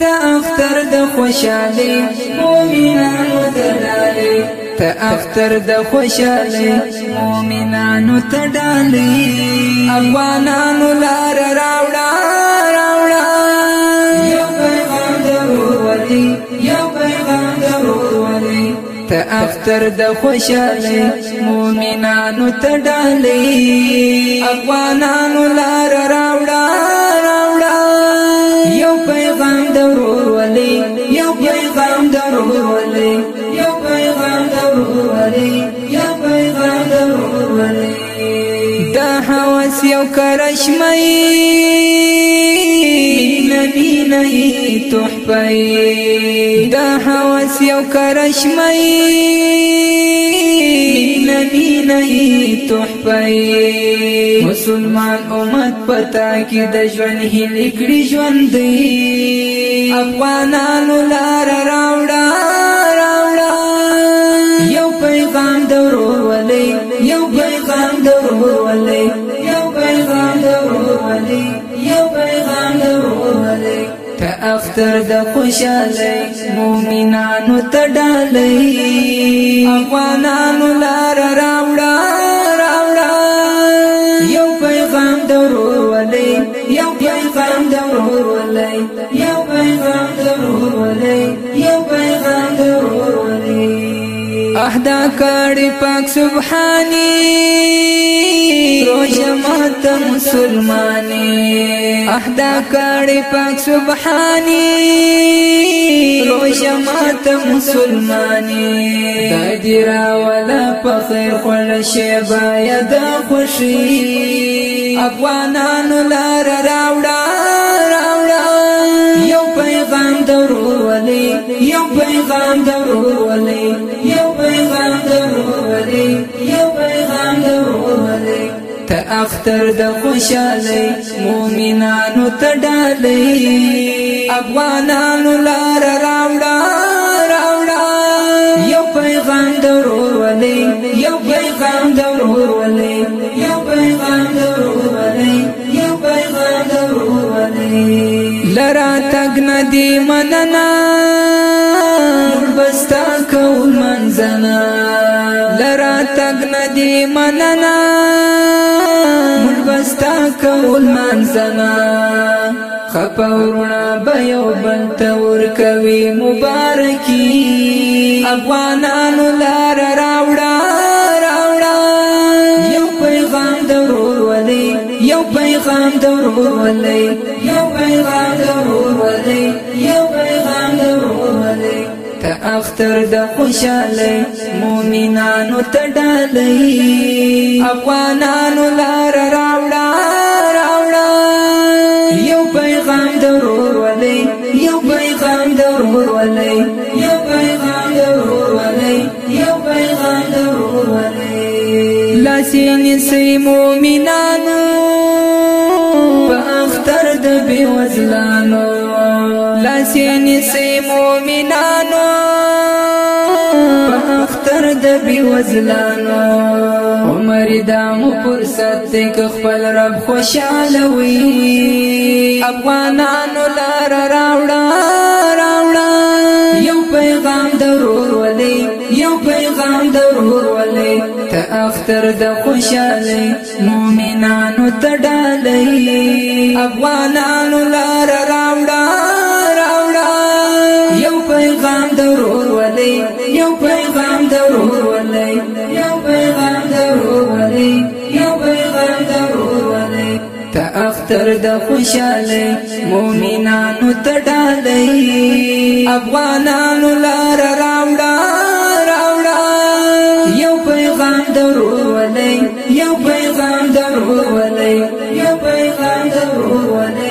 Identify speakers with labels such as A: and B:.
A: تا اختر د خوشالي مؤمنانو تډالي تا اختر د خوشالي مؤمنانو تډالي افغانانو لار راوړه راوړه یو پیغام ضرور ولي یو پیغام ضرور ولي تا اختر د خوشالي مؤمنانو تډالي افغانانو ولی یا پیغام د ولی دا حواس یو کرشمای نبی نه تحفی دا حواس یو کرشمای نبی نه تحفی مسلمان امت پتا کی د ژوند هیلې کړي ژوند دی افغانانو لار راوړي راولي یو پیغام راولي ته اختر د خوشالۍ مؤمنانو ته ډالۍ افغانانو لار راوړه راوړه یو پیغام درولې یو پیغام درولې یو پیغام درولې اهدا کړي پاک سبحاني روزه مات مسلماني اهدا کړي پاک سبحاني روزه مات مسلماني د دې راول په خیر خل شي باید خوشي افغانانو لار راوړه پیغام درولې یو پیغام درولې یو پیغام درولې یو پیغام درولې ته اختر د خوشالۍ مؤمنانو ته ډالې افغانانو لار دی مننا بستا کول منزنا لرا تک ندی مننا بستا کول منزنا خپورنا بیو بل تور کوي مبارکي افغانانو لار راوړه راوړه یو پیغام درور ولي یو پیغام درور ولي اختر د خوشاله مؤمنانو ته ډالې افغانانو لار راوړه راوړه یو پیغام ضرور ولې یو پیغام ضرور ولې یو پیغام ضرور ولې یو پیغام ضرور ولې لاسین سي مؤمنانو په اختر د بيوزلانو د بی وزلانو عمر دا مو فرصت دی که خپل رب خوشاله وي افغانانو لار راوړه راوړه یو پیغام درور ولی یو پیغام درور ولی ته اختر د خوشاله مؤمنانو ته ډالې افغانانو لار اختر د خوشاله مؤمنانو ته ډالې افغانانو لار راوړه راوړه یو پیغام درولې یو پیغام درولې یو پیغام درولې